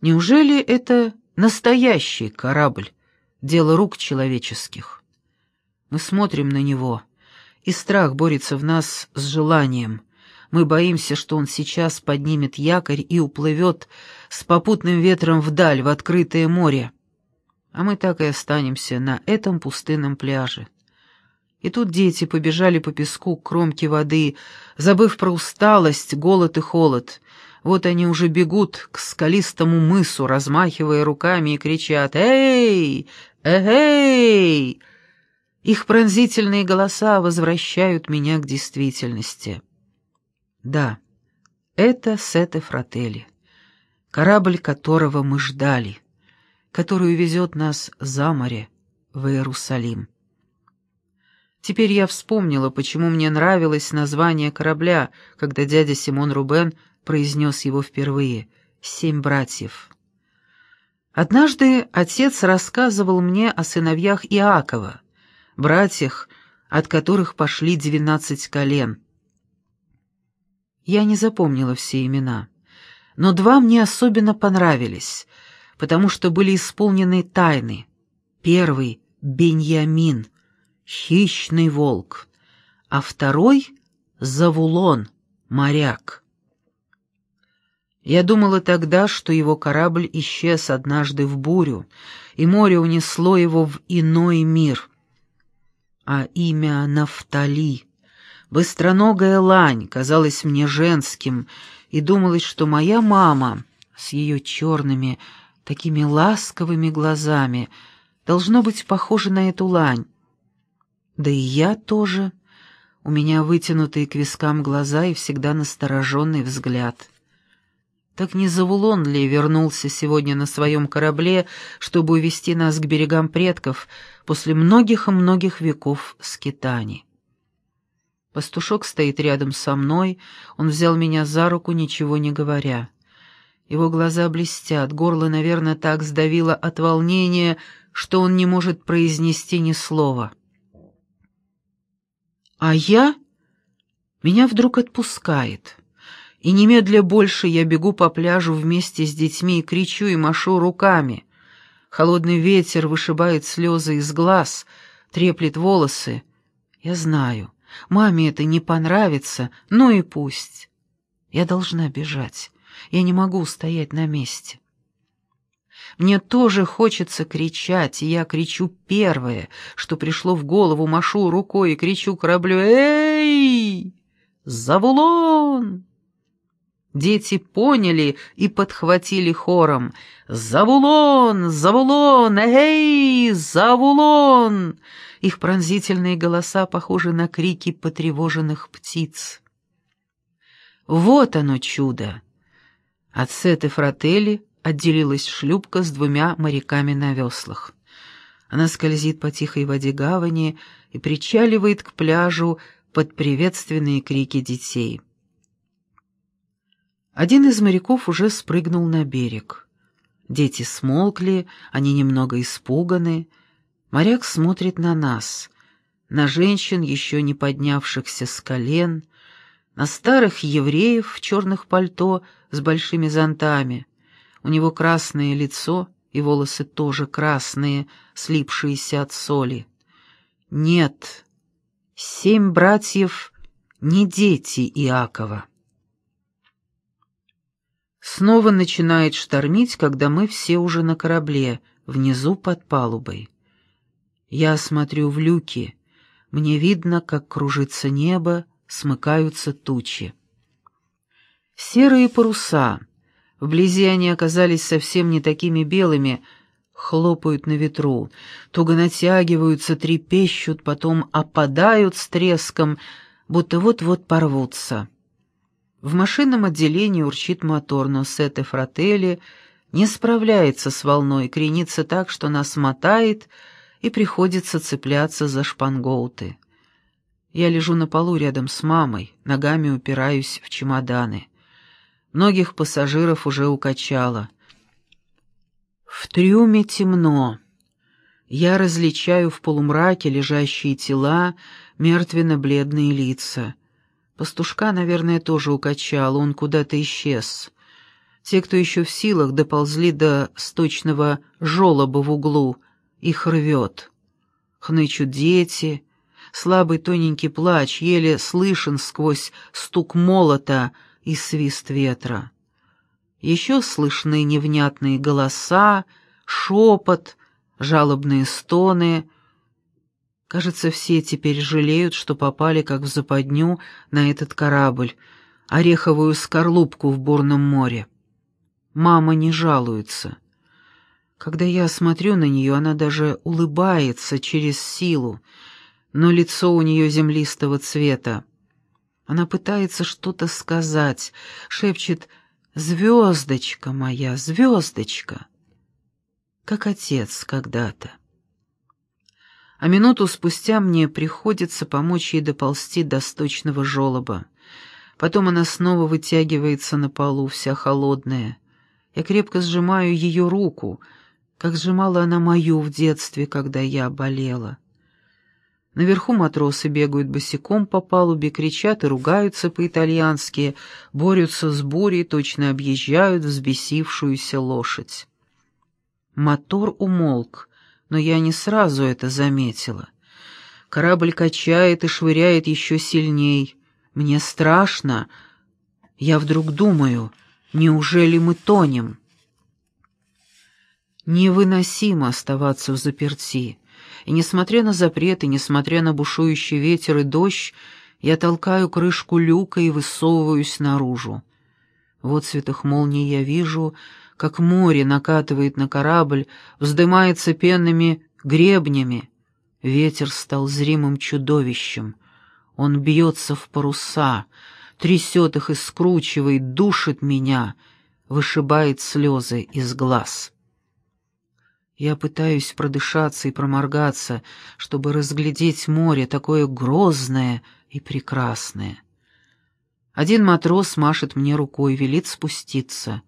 Неужели это настоящий корабль, дело рук человеческих? Мы смотрим на него, и страх борется в нас с желанием. Мы боимся, что он сейчас поднимет якорь и уплывет с попутным ветром вдаль, в открытое море. А мы так и останемся на этом пустынном пляже. И тут дети побежали по песку к кромке воды, забыв про усталость, голод и холод. Вот они уже бегут к скалистому мысу, размахивая руками и кричат «Эй! Эй!» Их пронзительные голоса возвращают меня к действительности. Да, это Сете Фрателли, корабль которого мы ждали, который увезет нас за море в Иерусалим. Теперь я вспомнила, почему мне нравилось название корабля, когда дядя Симон Рубен произнес его впервые «Семь братьев». Однажды отец рассказывал мне о сыновьях Иакова, братьях, от которых пошли двенадцать колен. Я не запомнила все имена, но два мне особенно понравились, потому что были исполнены тайны. Первый — Беньямин — хищный волк, а второй — Завулон, моряк. Я думала тогда, что его корабль исчез однажды в бурю, и море унесло его в иной мир. А имя Нафтали, быстроногая лань, казалось мне женским, и думалось, что моя мама с ее черными, такими ласковыми глазами должно быть похожа на эту лань, да и я тоже. У меня вытянутые к вискам глаза и всегда настороженный взгляд. Так не Завулон ли вернулся сегодня на своем корабле, чтобы увести нас к берегам предков после многих и многих веков скитаний? Пастушок стоит рядом со мной, он взял меня за руку, ничего не говоря. Его глаза блестят, горло, наверное, так сдавило от волнения, что он не может произнести ни слова. А я... Меня вдруг отпускает. И немедля больше я бегу по пляжу вместе с детьми и кричу и машу руками. Холодный ветер вышибает слезы из глаз, треплет волосы. Я знаю, маме это не понравится, ну и пусть. Я должна бежать. Я не могу стоять на месте. Мне тоже хочется кричать, и я кричу первое, что пришло в голову, машу рукой и кричу кораблю «Эй! Завулон!» Дети поняли и подхватили хором «Завулон! Завулон! Эй! Завулон!» Их пронзительные голоса похожи на крики потревоженных птиц. Вот оно чудо! От Сеты Фрателли отделилась шлюпка с двумя моряками на веслах. Она скользит по тихой воде гавани и причаливает к пляжу под приветственные крики детей. Один из моряков уже спрыгнул на берег. Дети смолкли, они немного испуганы. Моряк смотрит на нас, на женщин, еще не поднявшихся с колен, на старых евреев в черных пальто с большими зонтами — у него красное лицо и волосы тоже красные, слипшиеся от соли. Нет, семь братьев не дети Иакова. Снова начинает штормить, когда мы все уже на корабле, внизу под палубой. Я смотрю в люки, мне видно, как кружится небо, смыкаются тучи. Серые паруса, Вблизи они оказались совсем не такими белыми, хлопают на ветру, туго натягиваются, трепещут, потом опадают с треском, будто вот-вот порвутся. В машинном отделении урчит мотор, но Сете Фрателли не справляется с волной, кренится так, что нас мотает, и приходится цепляться за шпангоуты. Я лежу на полу рядом с мамой, ногами упираюсь в чемоданы. Многих пассажиров уже укачало. В трюме темно. Я различаю в полумраке лежащие тела, мертвенно-бледные лица. Пастушка, наверное, тоже укачало, он куда-то исчез. Те, кто еще в силах, доползли до сточного жолоба в углу, их рвет. Хнычут дети, слабый тоненький плач еле слышен сквозь стук молота и свист ветра. Еще слышны невнятные голоса, шепот, жалобные стоны. Кажется, все теперь жалеют, что попали как в западню на этот корабль, ореховую скорлупку в бурном море. Мама не жалуется. Когда я смотрю на нее, она даже улыбается через силу, но лицо у нее землистого цвета. Она пытается что-то сказать, шепчет «Звездочка моя, звездочка!» Как отец когда-то. А минуту спустя мне приходится помочь ей доползти до сточного желоба. Потом она снова вытягивается на полу, вся холодная. Я крепко сжимаю ее руку, как сжимала она мою в детстве, когда я болела. Наверху матросы бегают босиком по палубе, кричат и ругаются по-итальянски, борются с бурей, точно объезжают взбесившуюся лошадь. Мотор умолк, но я не сразу это заметила. Корабль качает и швыряет еще сильней. Мне страшно. Я вдруг думаю, неужели мы тонем? Невыносимо оставаться в заперти. И несмотря на запреты, несмотря на бушующий ветер и дождь, я толкаю крышку люка и высовываюсь наружу. В отцветах молнии я вижу, как море накатывает на корабль, вздымается пенными гребнями. Ветер стал зримым чудовищем. Он бьется в паруса, трясет их и скручивает, душит меня, вышибает слезы из глаз. Я пытаюсь продышаться и проморгаться, чтобы разглядеть море, такое грозное и прекрасное. Один матрос машет мне рукой, велит спуститься.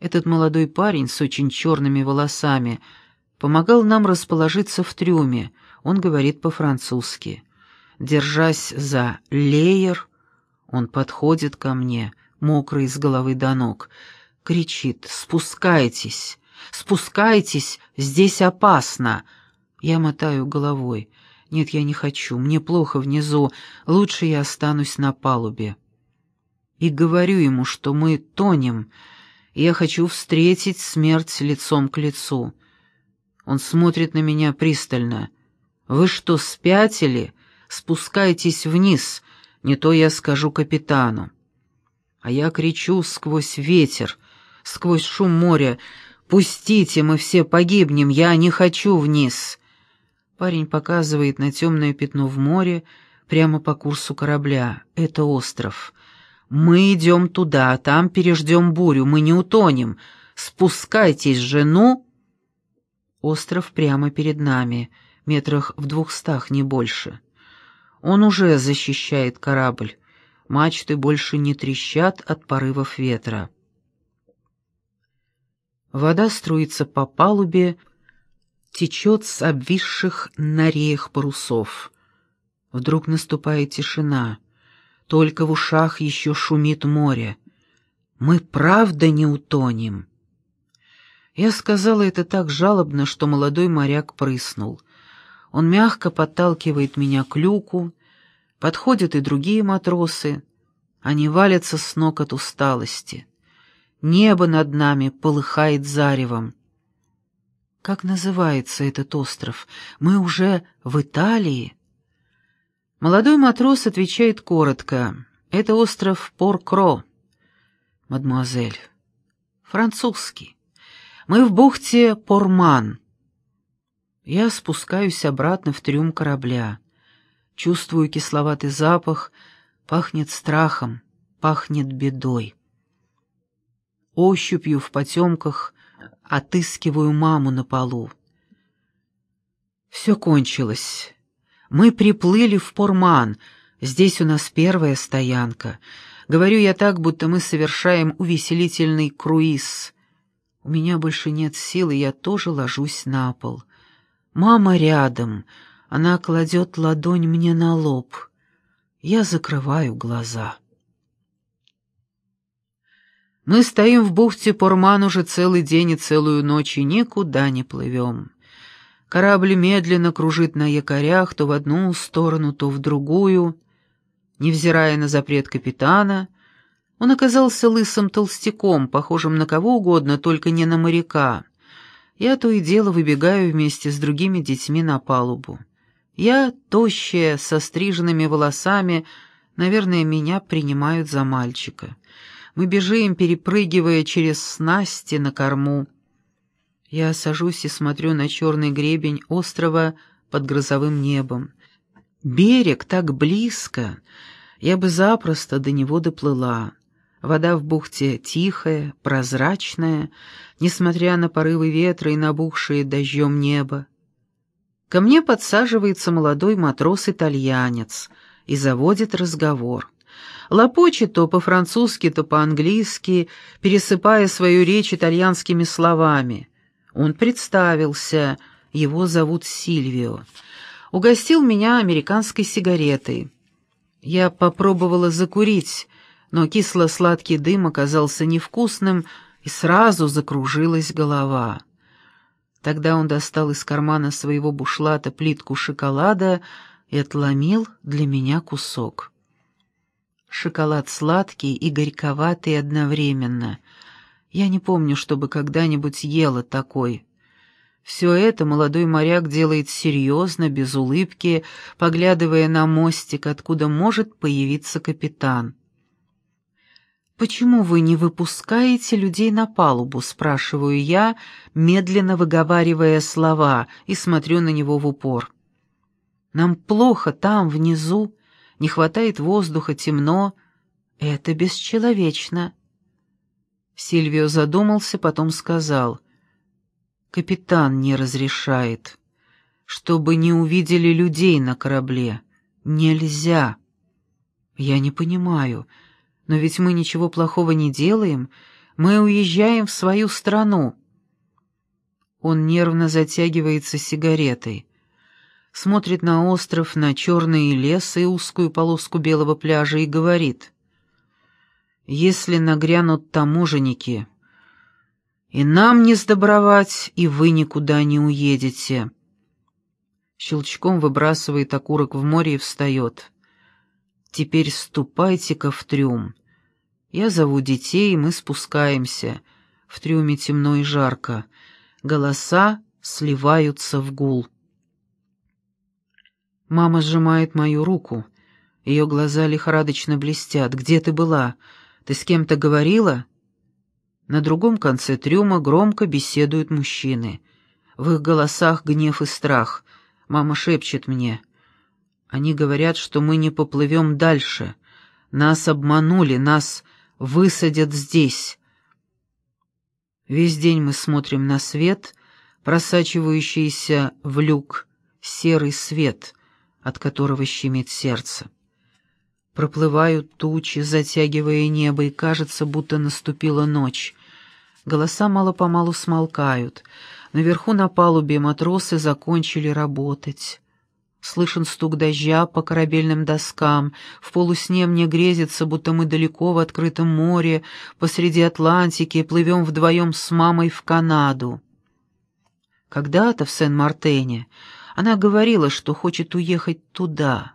Этот молодой парень с очень черными волосами помогал нам расположиться в трюме, он говорит по-французски. Держась за леер, он подходит ко мне, мокрый с головы до ног, кричит «Спускайтесь!» Спускайтесь, здесь опасно!» Я мотаю головой. «Нет, я не хочу, мне плохо внизу, лучше я останусь на палубе». И говорю ему, что мы тонем, я хочу встретить смерть лицом к лицу. Он смотрит на меня пристально. «Вы что, спятили? Спускайтесь вниз, не то я скажу капитану». А я кричу сквозь ветер, сквозь шум моря, «Пустите, мы все погибнем, я не хочу вниз!» Парень показывает на темное пятно в море, прямо по курсу корабля. Это остров. «Мы идем туда, там переждем бурю, мы не утонем. Спускайтесь же, ну!» Остров прямо перед нами, метрах в двухстах, не больше. Он уже защищает корабль. Мачты больше не трещат от порывов ветра. Вода струится по палубе, течет с обвисших на реях парусов. Вдруг наступает тишина. Только в ушах еще шумит море. Мы правда не утонем. Я сказала это так жалобно, что молодой моряк прыснул. Он мягко подталкивает меня к люку, подходят и другие матросы. Они валятся с ног от усталости. Небо над нами полыхает заревом. Как называется этот остров? Мы уже в Италии? Молодой матрос отвечает коротко. Это остров Поркро. Мадемуазель. Французский. Мы в бухте Порман. Я спускаюсь обратно в трюм корабля. Чувствую кисловатый запах, пахнет страхом, пахнет бедой ощупью в потемках отыскиваю маму на полу. Все кончилось. Мы приплыли в Порман, здесь у нас первая стоянка. Говорю я так, будто мы совершаем увеселительный круиз. У меня больше нет сил, и я тоже ложусь на пол. Мама рядом, она кладет ладонь мне на лоб. Я закрываю глаза. Мы стоим в бухте Порман уже целый день и целую ночь и никуда не плывем. Корабль медленно кружит на якорях то в одну сторону, то в другую. Невзирая на запрет капитана, он оказался лысым толстяком, похожим на кого угодно, только не на моряка. Я то и дело выбегаю вместе с другими детьми на палубу. Я тощая, со стриженными волосами, наверное, меня принимают за мальчика. Мы бежим, перепрыгивая через снасти на корму. Я сажусь и смотрю на черный гребень острова под грозовым небом. Берег так близко, я бы запросто до него доплыла. Вода в бухте тихая, прозрачная, несмотря на порывы ветра и набухшее дождем небо. Ко мне подсаживается молодой матрос-итальянец и заводит разговор. Лопочет то по-французски, то по-английски, пересыпая свою речь итальянскими словами. Он представился, его зовут Сильвио. Угостил меня американской сигаретой. Я попробовала закурить, но кисло-сладкий дым оказался невкусным, и сразу закружилась голова. Тогда он достал из кармана своего бушлата плитку шоколада и отломил для меня кусок. Шоколад сладкий и горьковатый одновременно. Я не помню, чтобы когда-нибудь ела такой. Все это молодой моряк делает серьезно, без улыбки, поглядывая на мостик, откуда может появиться капитан. «Почему вы не выпускаете людей на палубу?» — спрашиваю я, медленно выговаривая слова, и смотрю на него в упор. «Нам плохо там, внизу, не хватает воздуха, темно. Это бесчеловечно». Сильвио задумался, потом сказал. «Капитан не разрешает, чтобы не увидели людей на корабле. Нельзя». «Я не понимаю, но ведь мы ничего плохого не делаем, мы уезжаем в свою страну». Он нервно затягивается сигаретой смотрит на остров, на черный лес и узкую полоску белого пляжа и говорит, «Если нагрянут таможенники, и нам не сдобровать, и вы никуда не уедете». Щелчком выбрасывает окурок в море и встает. «Теперь ступайте-ка в трюм. Я зову детей, и мы спускаемся. В трюме темно и жарко. Голоса сливаются в гул». Мама сжимает мою руку. Ее глаза лихорадочно блестят. «Где ты была? Ты с кем-то говорила?» На другом конце трюма громко беседуют мужчины. В их голосах гнев и страх. Мама шепчет мне. Они говорят, что мы не поплывем дальше. Нас обманули, нас высадят здесь. Весь день мы смотрим на свет, просачивающийся в люк, серый свет — от которого щемит сердце. Проплывают тучи, затягивая небо, и кажется, будто наступила ночь. Голоса мало-помалу смолкают. Наверху на палубе матросы закончили работать. Слышен стук дождя по корабельным доскам. В полусне мне грезится, будто мы далеко в открытом море, посреди Атлантики, плывем вдвоем с мамой в Канаду. Когда-то в Сен-Мартене она говорила, что хочет уехать туда.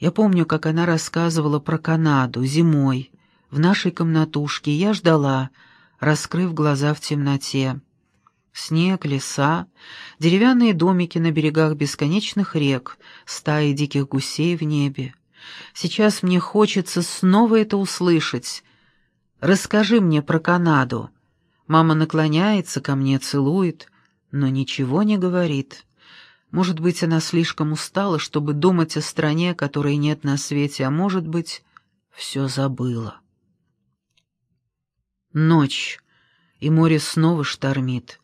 Я помню, как она рассказывала про Канаду зимой. В нашей комнатушке я ждала, раскрыв глаза в темноте. Снег, леса, деревянные домики на берегах бесконечных рек, стаи диких гусей в небе. Сейчас мне хочется снова это услышать. Расскажи мне про Канаду. Мама наклоняется ко мне, целует, но ничего не говорит. Может быть, она слишком устала, чтобы думать о стране, которой нет на свете, а может быть, все забыла. Ночь, и море снова штормит.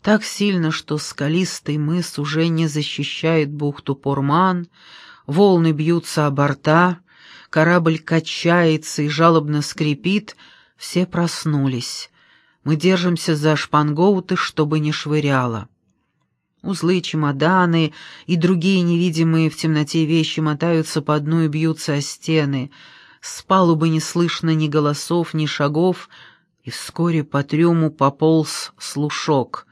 Так сильно, что скалистый мыс уже не защищает бухту Порман, волны бьются о борта, корабль качается и жалобно скрипит, все проснулись. Мы держимся за шпангоуты, чтобы не швыряло. Узлы, чемоданы и другие невидимые в темноте вещи мотаются по дну и бьются о стены. С палубы не слышно ни голосов, ни шагов, и вскоре по трюму пополз слушок.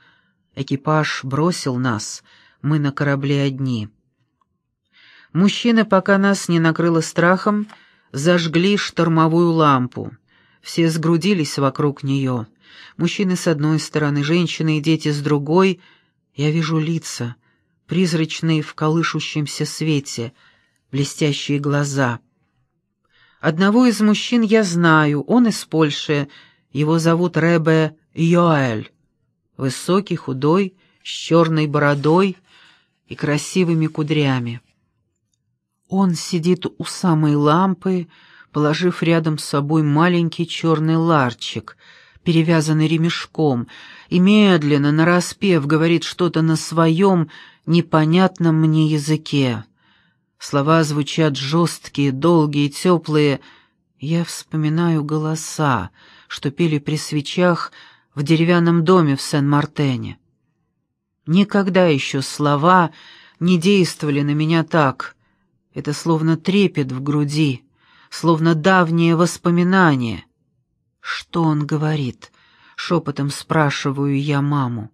Экипаж бросил нас, мы на корабле одни. Мужчины, пока нас не накрыло страхом, зажгли штормовую лампу. Все сгрудились вокруг нее. Мужчины с одной стороны, женщины и дети с другой. Я вижу лица, призрачные в колышущемся свете, блестящие глаза. Одного из мужчин я знаю, он из Польши, его зовут Ребе Йоэль. Высокий, худой, с черной бородой и красивыми кудрями. Он сидит у самой лампы, положив рядом с собой маленький черный ларчик, перевязанный ремешком, и медленно, нараспев, говорит что-то на своем непонятном мне языке. Слова звучат жесткие, долгие, теплые. Я вспоминаю голоса, что пели при свечах в деревянном доме в Сен-Мартене. Никогда еще слова не действовали на меня так. Это словно трепет в груди, словно давнее воспоминание. Что он говорит? Шепотом спрашиваю я маму.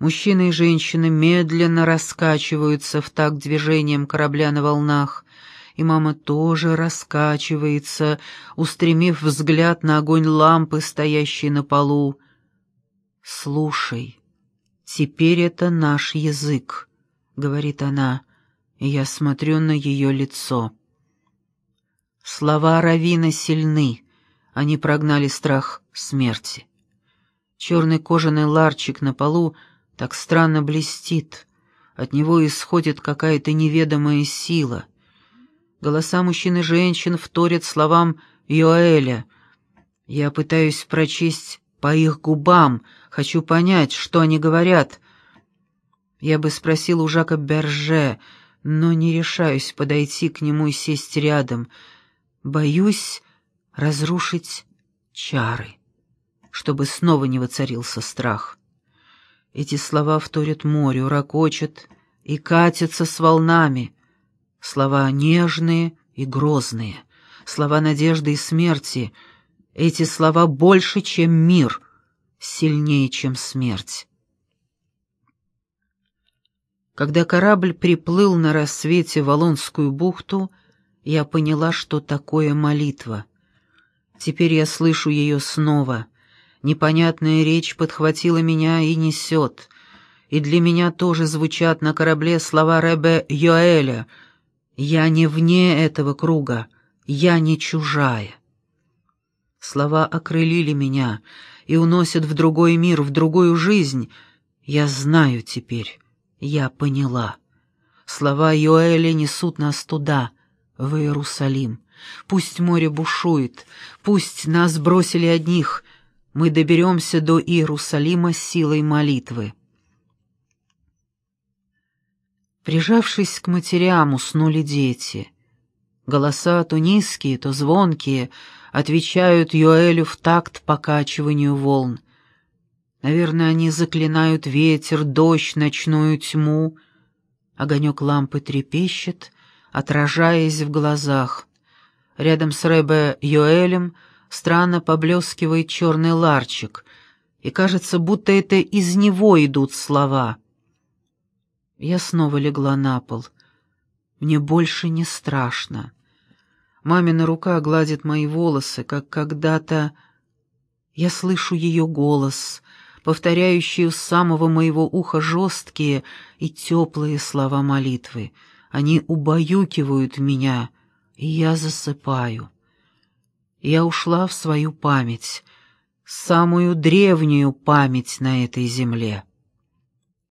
Мужчины и женщины медленно раскачиваются в такт движением корабля на волнах, и мама тоже раскачивается, устремив взгляд на огонь лампы, стоящей на полу. «Слушай, теперь это наш язык», — говорит она, и я смотрю на ее лицо. Слова Равина сильны, они прогнали страх смерти. Черный кожаный ларчик на полу — так странно блестит. От него исходит какая-то неведомая сила. Голоса мужчин и женщин вторят словам Йоэля. Я пытаюсь прочесть по их губам, хочу понять, что они говорят. Я бы спросил у Жака Берже, но не решаюсь подойти к нему и сесть рядом. Боюсь разрушить чары, чтобы снова не воцарился страх. Эти слова вторят морю, ракочат и катятся с волнами. Слова нежные и грозные, слова надежды и смерти. Эти слова больше, чем мир, сильнее, чем смерть. Когда корабль приплыл на рассвете в Волонскую бухту, я поняла, что такое молитва. Теперь я слышу ее снова — Непонятная речь подхватила меня и несет. И для меня тоже звучат на корабле слова Ребе Йоэля. «Я не вне этого круга, я не чужая». Слова окрылили меня и уносят в другой мир, в другую жизнь. Я знаю теперь, я поняла. Слова Йоэля несут нас туда, в Иерусалим. Пусть море бушует, пусть нас бросили одних — мы доберемся до Иерусалима силой молитвы. Прижавшись к матерям, уснули дети. Голоса то низкие, то звонкие, отвечают Йоэлю в такт покачиванию волн. Наверное, они заклинают ветер, дождь, ночную тьму. Огонек лампы трепещет, отражаясь в глазах. Рядом с Рэбе Йоэлем — странно поблескивает черный ларчик, и кажется, будто это из него идут слова. Я снова легла на пол. Мне больше не страшно. Мамина рука гладит мои волосы, как когда-то... Я слышу ее голос, повторяющий у самого моего уха жесткие и теплые слова молитвы. Они убаюкивают меня, и я засыпаю. Я ушла в свою память, самую древнюю память на этой земле.